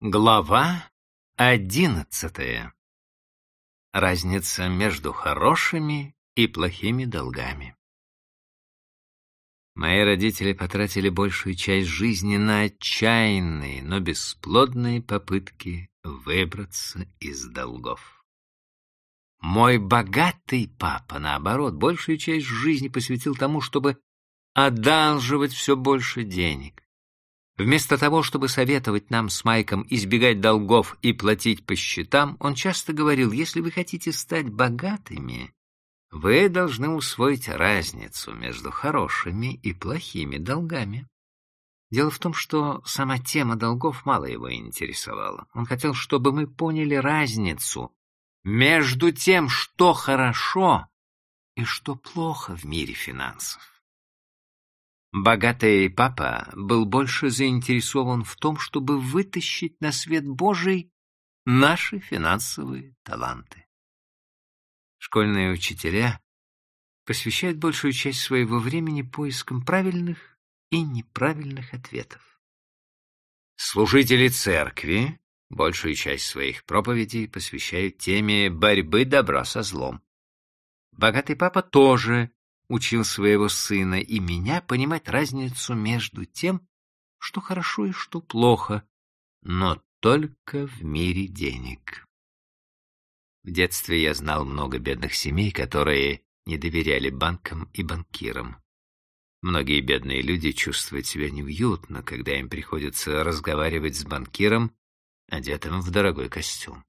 Глава одиннадцатая. Разница между хорошими и плохими долгами. Мои родители потратили большую часть жизни на отчаянные, но бесплодные попытки выбраться из долгов. Мой богатый папа, наоборот, большую часть жизни посвятил тому, чтобы одалживать все больше денег. Вместо того, чтобы советовать нам с Майком избегать долгов и платить по счетам, он часто говорил, если вы хотите стать богатыми, вы должны усвоить разницу между хорошими и плохими долгами. Дело в том, что сама тема долгов мало его интересовала. Он хотел, чтобы мы поняли разницу между тем, что хорошо и что плохо в мире финансов. Богатый папа был больше заинтересован в том, чтобы вытащить на свет Божий наши финансовые таланты. Школьные учителя посвящают большую часть своего времени поискам правильных и неправильных ответов. Служители церкви большую часть своих проповедей посвящают теме борьбы добра со злом. Богатый папа тоже учил своего сына и меня понимать разницу между тем, что хорошо и что плохо, но только в мире денег. В детстве я знал много бедных семей, которые не доверяли банкам и банкирам. Многие бедные люди чувствуют себя неуютно, когда им приходится разговаривать с банкиром, одетым в дорогой костюм.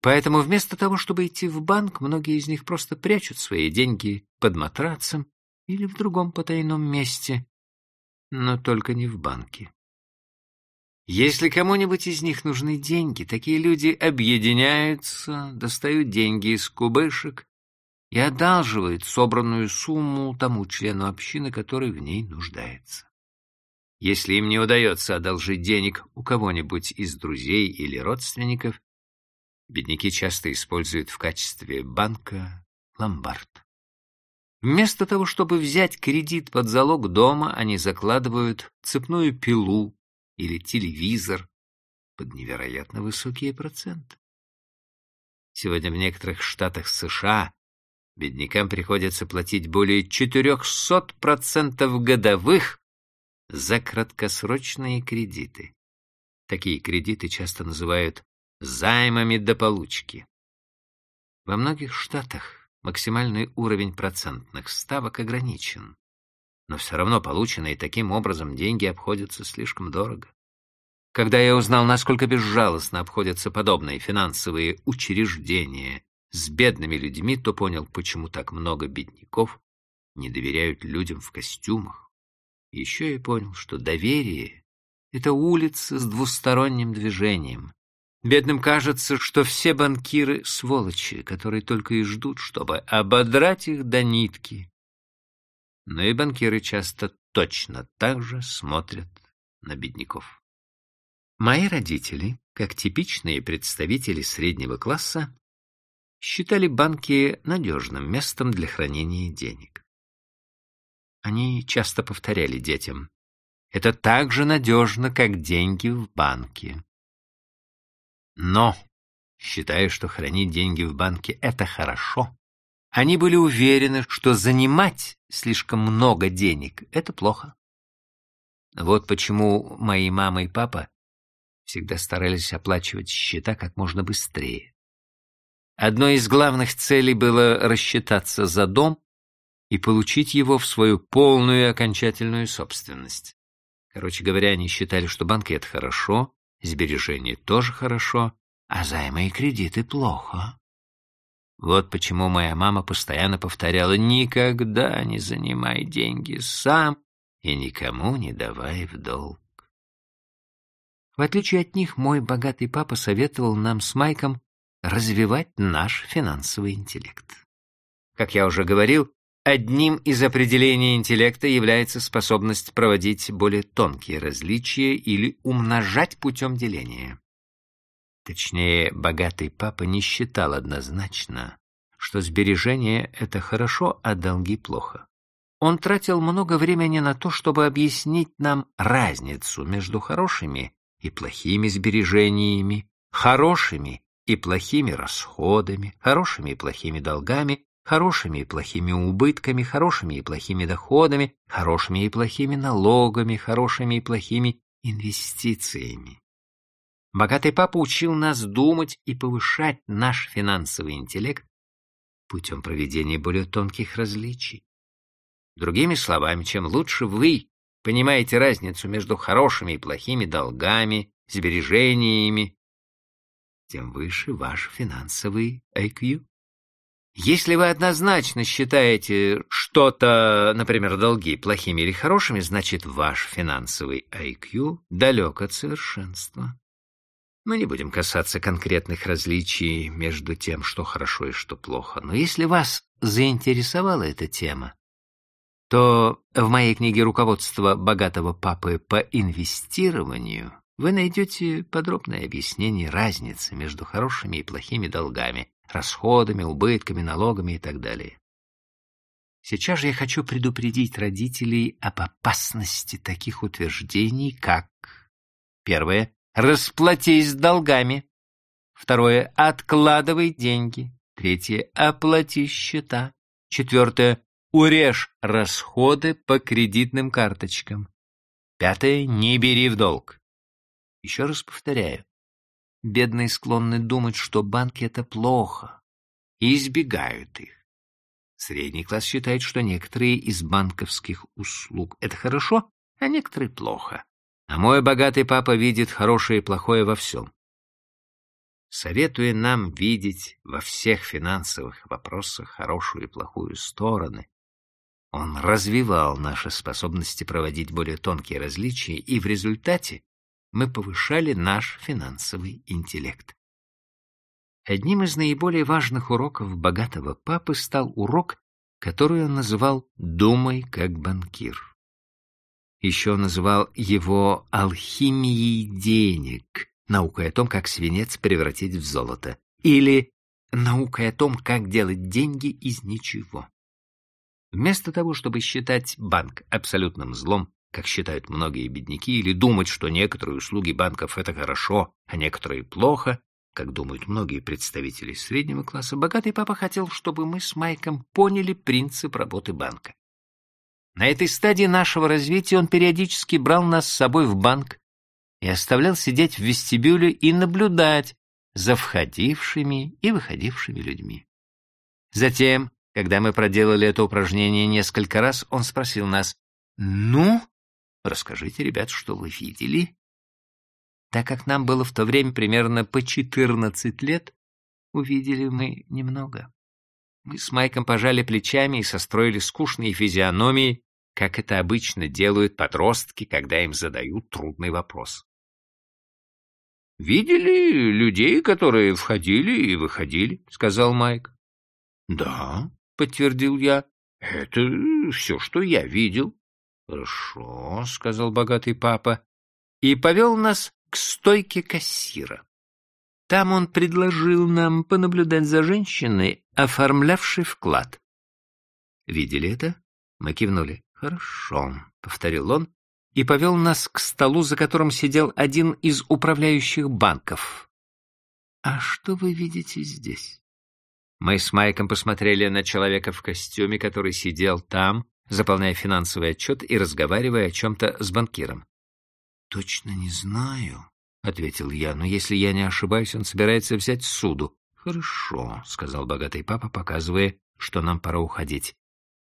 Поэтому вместо того, чтобы идти в банк, многие из них просто прячут свои деньги под матрацем или в другом потайном месте, но только не в банке. Если кому-нибудь из них нужны деньги, такие люди объединяются, достают деньги из кубышек и одалживают собранную сумму тому члену общины, который в ней нуждается. Если им не удается одолжить денег у кого-нибудь из друзей или родственников, бедняки часто используют в качестве банка ломбард. Вместо того, чтобы взять кредит под залог дома, они закладывают цепную пилу или телевизор под невероятно высокие проценты. Сегодня в некоторых штатах США беднякам приходится платить более 400% годовых за краткосрочные кредиты. Такие кредиты часто называют займами до получки. Во многих штатах максимальный уровень процентных ставок ограничен, но все равно полученные таким образом деньги обходятся слишком дорого. Когда я узнал, насколько безжалостно обходятся подобные финансовые учреждения с бедными людьми, то понял, почему так много бедняков не доверяют людям в костюмах. Еще я понял, что доверие — это улица с двусторонним движением, Бедным кажется, что все банкиры — сволочи, которые только и ждут, чтобы ободрать их до нитки. Но и банкиры часто точно так же смотрят на бедняков. Мои родители, как типичные представители среднего класса, считали банки надежным местом для хранения денег. Они часто повторяли детям, это так же надежно, как деньги в банке. Но, считая, что хранить деньги в банке — это хорошо, они были уверены, что занимать слишком много денег — это плохо. Вот почему мои мама и папа всегда старались оплачивать счета как можно быстрее. Одной из главных целей было рассчитаться за дом и получить его в свою полную и окончательную собственность. Короче говоря, они считали, что банки — это хорошо, Сбережения тоже хорошо, а займы и кредиты плохо. Вот почему моя мама постоянно повторяла «никогда не занимай деньги сам и никому не давай в долг». В отличие от них, мой богатый папа советовал нам с Майком развивать наш финансовый интеллект. Как я уже говорил, Одним из определений интеллекта является способность проводить более тонкие различия или умножать путем деления. Точнее, богатый папа не считал однозначно, что сбережение — это хорошо, а долги — плохо. Он тратил много времени на то, чтобы объяснить нам разницу между хорошими и плохими сбережениями, хорошими и плохими расходами, хорошими и плохими долгами, хорошими и плохими убытками, хорошими и плохими доходами, хорошими и плохими налогами, хорошими и плохими инвестициями. Богатый папа учил нас думать и повышать наш финансовый интеллект путем проведения более тонких различий. Другими словами, чем лучше вы понимаете разницу между хорошими и плохими долгами, сбережениями, тем выше ваш финансовый IQ. Если вы однозначно считаете что-то, например, долги плохими или хорошими, значит ваш финансовый IQ далек от совершенства. Мы не будем касаться конкретных различий между тем, что хорошо и что плохо, но если вас заинтересовала эта тема, то в моей книге «Руководство богатого папы по инвестированию» вы найдете подробное объяснение разницы между хорошими и плохими долгами, расходами, убытками, налогами и так далее. Сейчас же я хочу предупредить родителей об опасности таких утверждений, как первое — расплатись с долгами, второе — откладывай деньги, третье — оплати счета, четвертое — урежь расходы по кредитным карточкам, пятое — не бери в долг. Еще раз повторяю, Бедные склонны думать, что банки — это плохо, и избегают их. Средний класс считает, что некоторые из банковских услуг — это хорошо, а некоторые — плохо. А мой богатый папа видит хорошее и плохое во всем. Советуя нам видеть во всех финансовых вопросах хорошую и плохую стороны, он развивал наши способности проводить более тонкие различия, и в результате мы повышали наш финансовый интеллект. Одним из наиболее важных уроков богатого папы стал урок, который он называл «думай как банкир». Еще называл его «алхимией денег», наукой о том, как свинец превратить в золото, или наукой о том, как делать деньги из ничего. Вместо того, чтобы считать банк абсолютным злом, как считают многие бедняки, или думать, что некоторые услуги банков — это хорошо, а некоторые — плохо, как думают многие представители среднего класса, богатый папа хотел, чтобы мы с Майком поняли принцип работы банка. На этой стадии нашего развития он периодически брал нас с собой в банк и оставлял сидеть в вестибюле и наблюдать за входившими и выходившими людьми. Затем, когда мы проделали это упражнение несколько раз, он спросил нас, «Ну, Расскажите, ребят, что вы видели. Так как нам было в то время примерно по 14 лет, увидели мы немного. Мы с Майком пожали плечами и состроили скучные физиономии, как это обычно делают подростки, когда им задают трудный вопрос. «Видели людей, которые входили и выходили», — сказал Майк. «Да», — подтвердил я, — «это все, что я видел». «Хорошо», — сказал богатый папа, и повел нас к стойке кассира. Там он предложил нам понаблюдать за женщиной, оформлявшей вклад. Видели это? Мы кивнули. «Хорошо», — повторил он, и повел нас к столу, за которым сидел один из управляющих банков. «А что вы видите здесь?» Мы с Майком посмотрели на человека в костюме, который сидел там, заполняя финансовый отчет и разговаривая о чем-то с банкиром. «Точно не знаю», — ответил я, — «но если я не ошибаюсь, он собирается взять суду». «Хорошо», — сказал богатый папа, показывая, что нам пора уходить.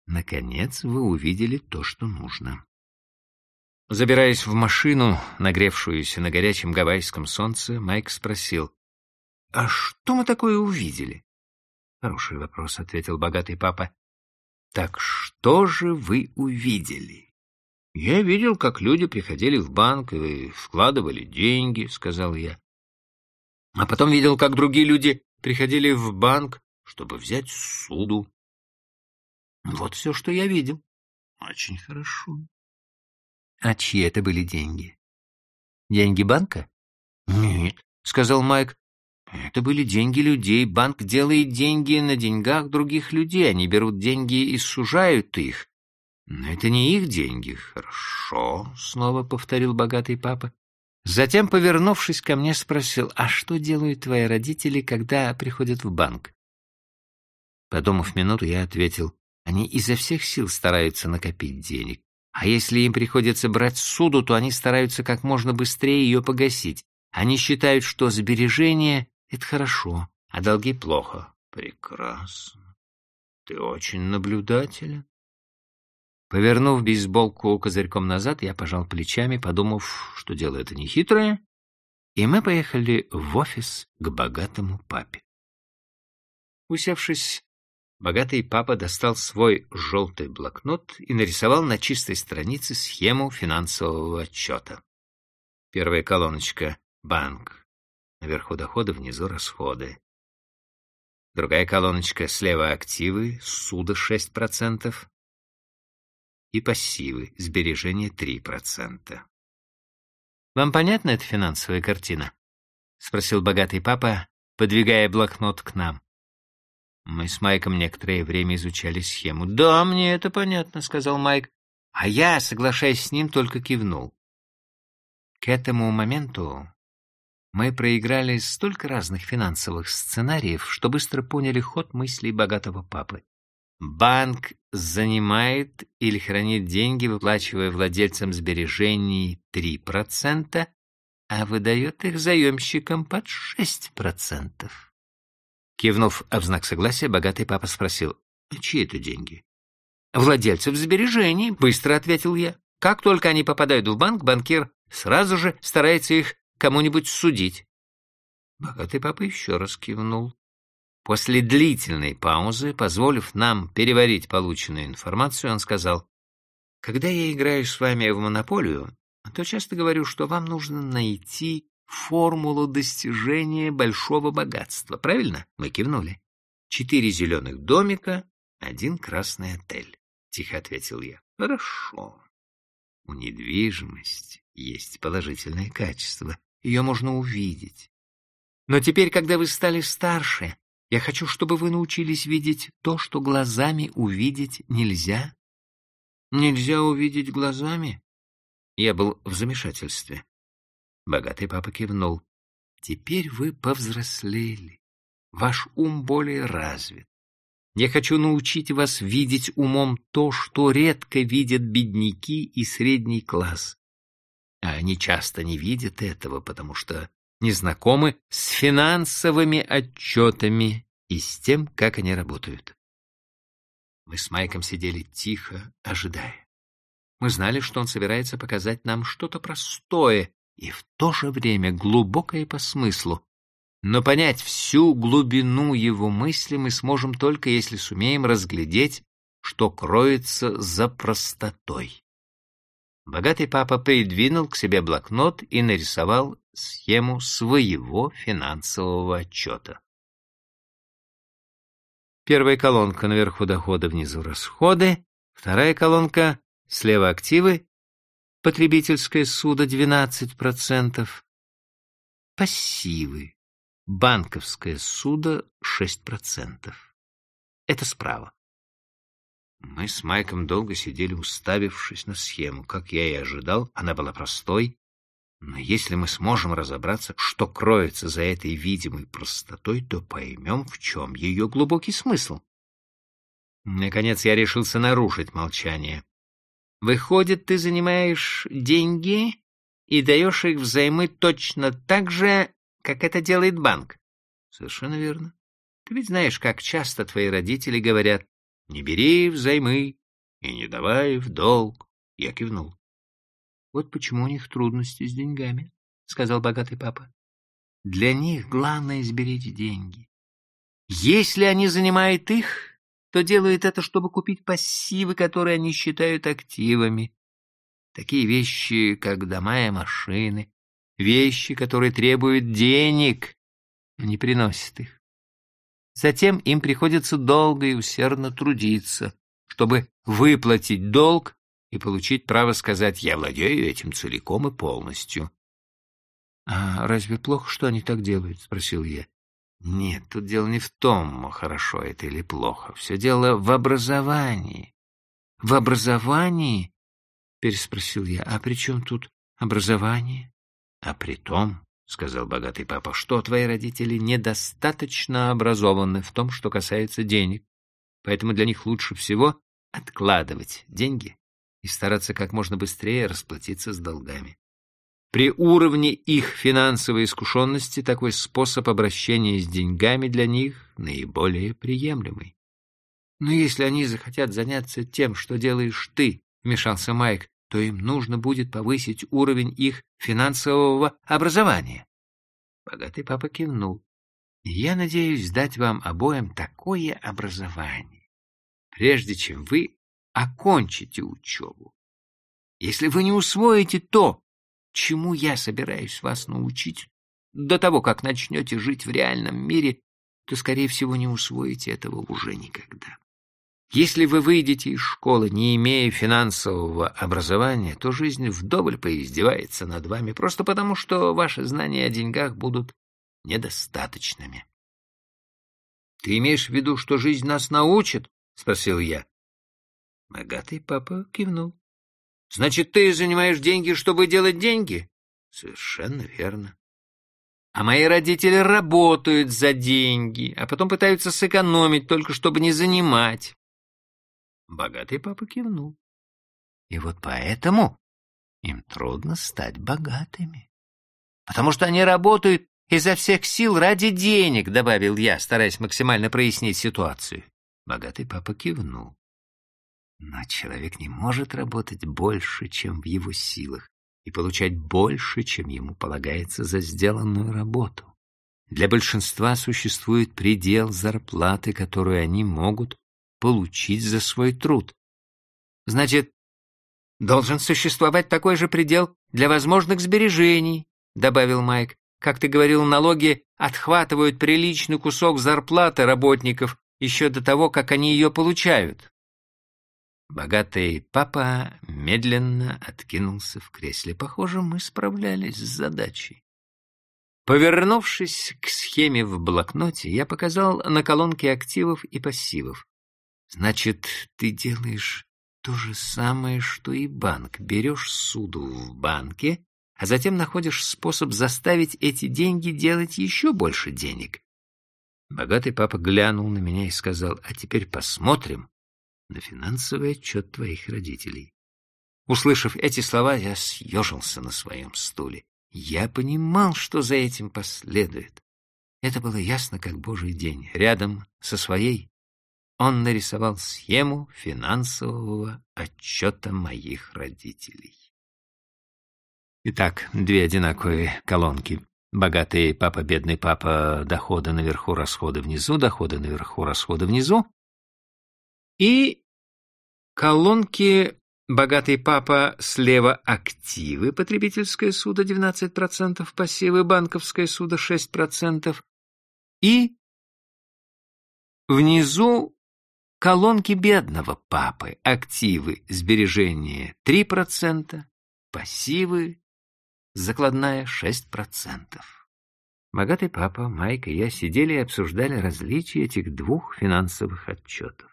«Наконец вы увидели то, что нужно». Забираясь в машину, нагревшуюся на горячем гавайском солнце, Майк спросил, «А что мы такое увидели?» «Хороший вопрос», — ответил богатый папа. Так что же вы увидели? Я видел, как люди приходили в банк и вкладывали деньги, сказал я. А потом видел, как другие люди приходили в банк, чтобы взять суду. Вот все, что я видел. Очень хорошо. А чьи это были деньги? Деньги банка? Нет, сказал Майк. Это были деньги людей. Банк делает деньги на деньгах других людей. Они берут деньги и сужают их. Но это не их деньги. Хорошо, снова повторил богатый папа. Затем, повернувшись ко мне, спросил, а что делают твои родители, когда приходят в банк? Подумав минуту, я ответил, они изо всех сил стараются накопить денег. А если им приходится брать суду, то они стараются как можно быстрее ее погасить. Они считают, что сбережения — это хорошо, а долги — плохо. Прекрасно. Ты очень наблюдателен. Повернув бейсболку козырьком назад, я пожал плечами, подумав, что дело это нехитрое, и мы поехали в офис к богатому папе. Усевшись, богатый папа достал свой желтый блокнот и нарисовал на чистой странице схему финансового отчета. Первая колоночка — банк. Наверху доходы, внизу расходы. Другая колоночка слева активы, суда 6% и пассивы, сбережения 3%. «Вам понятна эта финансовая картина?» — спросил богатый папа, подвигая блокнот к нам. Мы с Майком некоторое время изучали схему. «Да, мне это понятно», — сказал Майк. А я, соглашаясь с ним, только кивнул. К этому моменту мы проиграли столько разных финансовых сценариев, что быстро поняли ход мыслей богатого папы. Банк занимает или хранит деньги, выплачивая владельцам сбережений 3%, а выдает их заемщикам под 6%. Кивнув в знак согласия, богатый папа спросил, «А чьи это деньги? Владельцев сбережений, быстро ответил я. Как только они попадают в банк, банкир сразу же старается их кому-нибудь судить. Богатый папа еще раз кивнул. После длительной паузы, позволив нам переварить полученную информацию, он сказал, «Когда я играю с вами в монополию, то часто говорю, что вам нужно найти формулу достижения большого богатства. Правильно?» Мы кивнули. «Четыре зеленых домика, один красный отель», — тихо ответил я. «Хорошо. У недвижимости есть положительное качество ее можно увидеть. Но теперь, когда вы стали старше, я хочу, чтобы вы научились видеть то, что глазами увидеть нельзя. Нельзя увидеть глазами? Я был в замешательстве. Богатый папа кивнул. Теперь вы повзрослели. Ваш ум более развит. Я хочу научить вас видеть умом то, что редко видят бедняки и средний класс а они часто не видят этого, потому что не знакомы с финансовыми отчетами и с тем, как они работают. Мы с Майком сидели тихо, ожидая. Мы знали, что он собирается показать нам что-то простое и в то же время глубокое по смыслу. Но понять всю глубину его мысли мы сможем только, если сумеем разглядеть, что кроется за простотой. Богатый папа придвинул к себе блокнот и нарисовал схему своего финансового отчета. Первая колонка наверху дохода, внизу расходы, вторая колонка слева активы, потребительское судо 12%, пассивы, банковское судо 6%. Это справа. Мы с Майком долго сидели, уставившись на схему. Как я и ожидал, она была простой. Но если мы сможем разобраться, что кроется за этой видимой простотой, то поймем, в чем ее глубокий смысл. Наконец я решился нарушить молчание. Выходит, ты занимаешь деньги и даешь их взаймы точно так же, как это делает банк. Совершенно верно. Ты ведь знаешь, как часто твои родители говорят, не бери взаймы и не давай в долг. Я кивнул. Вот почему у них трудности с деньгами, сказал богатый папа. Для них главное сберечь деньги. Если они занимают их, то делают это, чтобы купить пассивы, которые они считают активами. Такие вещи, как дома и машины, вещи, которые требуют денег, не приносят их. Затем им приходится долго и усердно трудиться, чтобы выплатить долг и получить право сказать «я владею этим целиком и полностью». «А разве плохо, что они так делают?» — спросил я. «Нет, тут дело не в том, хорошо это или плохо. Все дело в образовании». «В образовании?» — переспросил я. «А при чем тут образование?» А при том, — сказал богатый папа, — что твои родители недостаточно образованы в том, что касается денег, поэтому для них лучше всего откладывать деньги и стараться как можно быстрее расплатиться с долгами. При уровне их финансовой искушенности такой способ обращения с деньгами для них наиболее приемлемый. Но если они захотят заняться тем, что делаешь ты, — вмешался Майк, — то им нужно будет повысить уровень их финансового образования. Богатый папа кивнул. Я надеюсь дать вам обоим такое образование, прежде чем вы окончите учебу. Если вы не усвоите то, чему я собираюсь вас научить, до того, как начнете жить в реальном мире, то, скорее всего, не усвоите этого уже никогда. Если вы выйдете из школы, не имея финансового образования, то жизнь вдоволь поиздевается над вами, просто потому что ваши знания о деньгах будут недостаточными. — Ты имеешь в виду, что жизнь нас научит? — спросил я. Богатый папа кивнул. — Значит, ты занимаешь деньги, чтобы делать деньги? — Совершенно верно. А мои родители работают за деньги, а потом пытаются сэкономить, только чтобы не занимать. Богатый папа кивнул. И вот поэтому им трудно стать богатыми. Потому что они работают изо всех сил ради денег, добавил я, стараясь максимально прояснить ситуацию. Богатый папа кивнул. Но человек не может работать больше, чем в его силах, и получать больше, чем ему полагается за сделанную работу. Для большинства существует предел зарплаты, которую они могут получить за свой труд. Значит, должен существовать такой же предел для возможных сбережений, добавил Майк. Как ты говорил, налоги отхватывают приличный кусок зарплаты работников еще до того, как они ее получают. Богатый папа медленно откинулся в кресле. Похоже, мы справлялись с задачей. Повернувшись к схеме в блокноте, я показал на колонке активов и пассивов. Значит, ты делаешь то же самое, что и банк. Берешь суду в банке, а затем находишь способ заставить эти деньги делать еще больше денег. Богатый папа глянул на меня и сказал, а теперь посмотрим на финансовый отчет твоих родителей. Услышав эти слова, я съежился на своем стуле. Я понимал, что за этим последует. Это было ясно, как божий день. Рядом со своей он нарисовал схему финансового отчета моих родителей. Итак, две одинаковые колонки. Богатый папа, бедный папа, доходы наверху, расходы внизу, доходы наверху, расходы внизу. И колонки «Богатый папа» слева активы, потребительское судо 19%, пассивы, банковское судо 6%. И внизу колонки бедного папы, активы, сбережения 3%, пассивы, закладная 6%. Богатый папа, Майк и я сидели и обсуждали различия этих двух финансовых отчетов.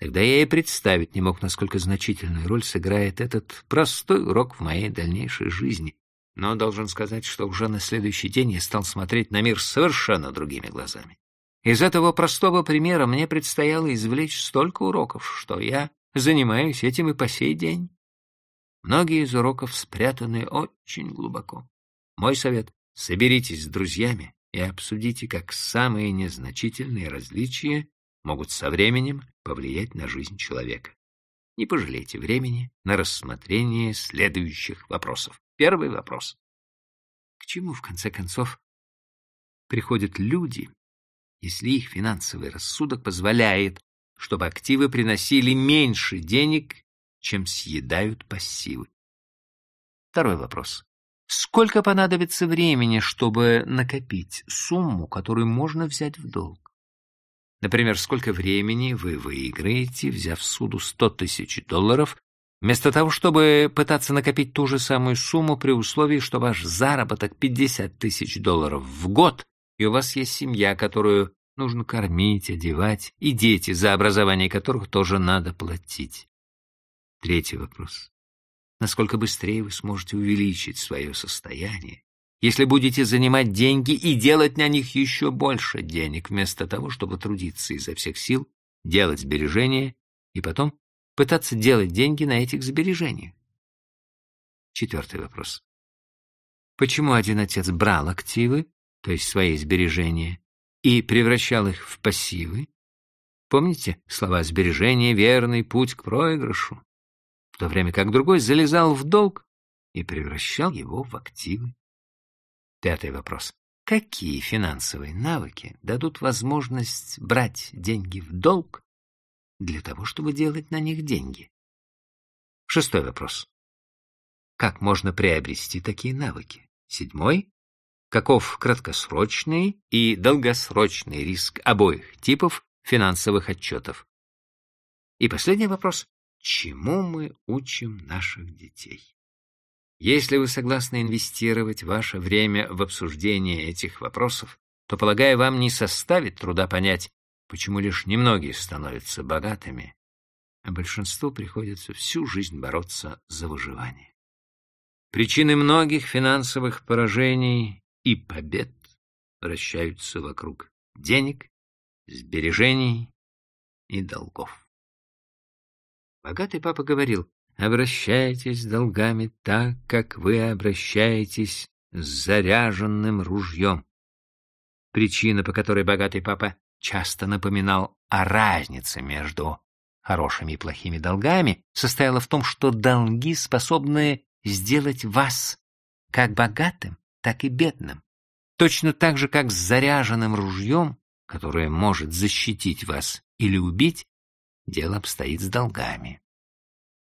Тогда я и представить не мог, насколько значительную роль сыграет этот простой урок в моей дальнейшей жизни. Но должен сказать, что уже на следующий день я стал смотреть на мир совершенно другими глазами. Из этого простого примера мне предстояло извлечь столько уроков, что я занимаюсь этим и по сей день. Многие из уроков спрятаны очень глубоко. Мой совет — соберитесь с друзьями и обсудите, как самые незначительные различия могут со временем повлиять на жизнь человека. Не пожалейте времени на рассмотрение следующих вопросов. Первый вопрос. К чему, в конце концов, приходят люди, если их финансовый рассудок позволяет, чтобы активы приносили меньше денег, чем съедают пассивы. Второй вопрос. Сколько понадобится времени, чтобы накопить сумму, которую можно взять в долг? Например, сколько времени вы выиграете, взяв в суду 100 тысяч долларов, вместо того, чтобы пытаться накопить ту же самую сумму при условии, что ваш заработок 50 тысяч долларов в год, и у вас есть семья, которую нужно кормить, одевать, и дети, за образование которых тоже надо платить. Третий вопрос. насколько быстрее вы сможете увеличить свое состояние, если будете занимать деньги и делать на них еще больше денег, вместо того, чтобы трудиться изо всех сил, делать сбережения и потом пытаться делать деньги на этих сбережениях. Четвертый вопрос. Почему один отец брал активы, то есть свои сбережения, и превращал их в пассивы? Помните слова «сбережение — верный путь к проигрышу», в то время как другой залезал в долг и превращал его в активы? Пятый вопрос. Какие финансовые навыки дадут возможность брать деньги в долг для того, чтобы делать на них деньги? Шестой вопрос. Как можно приобрести такие навыки? Седьмой. Каков краткосрочный и долгосрочный риск обоих типов финансовых отчетов? И последний вопрос. Чему мы учим наших детей? Если вы согласны инвестировать ваше время в обсуждение этих вопросов, то, полагаю, вам не составит труда понять, почему лишь немногие становятся богатыми, а большинству приходится всю жизнь бороться за выживание. Причины многих финансовых поражений и побед вращаются вокруг денег, сбережений и долгов. Богатый папа говорил, Обращайтесь с долгами так, как вы обращаетесь с заряженным ружьем. Причина, по которой богатый папа часто напоминал о разнице между хорошими и плохими долгами, состояла в том, что долги способны сделать вас как богатым, так и бедным. Точно так же, как с заряженным ружьем, которое может защитить вас или убить, дело обстоит с долгами.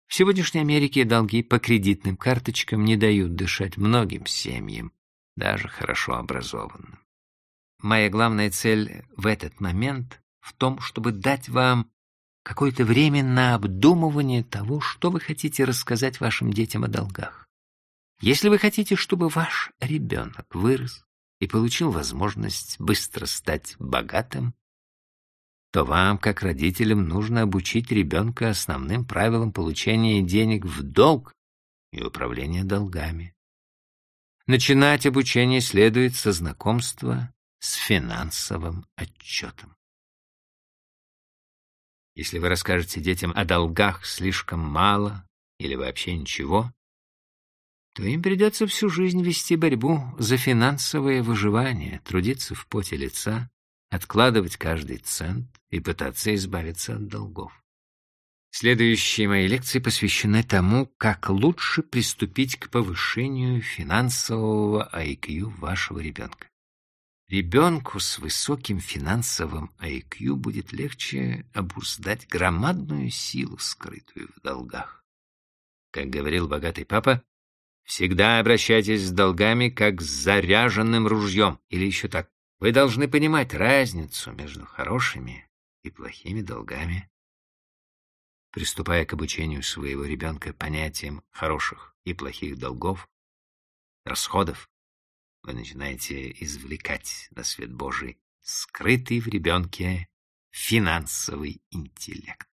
В сегодняшней Америке долги по кредитным карточкам не дают дышать многим семьям, даже хорошо образованным. Моя главная цель в этот момент в том, чтобы дать вам какое-то время на обдумывание того, что вы хотите рассказать вашим детям о долгах. Если вы хотите, чтобы ваш ребенок вырос и получил возможность быстро стать богатым, то вам, как родителям, нужно обучить ребенка основным правилам получения денег в долг и управления долгами. Начинать обучение следует со знакомства с финансовым отчетом. Если вы расскажете детям о долгах слишком мало или вообще ничего, то им придется всю жизнь вести борьбу за финансовое выживание, трудиться в поте лица, откладывать каждый цент и пытаться избавиться от долгов. Следующие мои лекции посвящены тому, как лучше приступить к повышению финансового IQ вашего ребенка. Ребенку с высоким финансовым IQ будет легче обуздать громадную силу, скрытую в долгах. Как говорил богатый папа, всегда обращайтесь с долгами, как с заряженным ружьем, или еще так, вы должны понимать разницу между хорошими и плохими долгами. Приступая к обучению своего ребенка понятиям хороших и плохих долгов, расходов, вы начинаете извлекать на свет Божий скрытый в ребенке финансовый интеллект.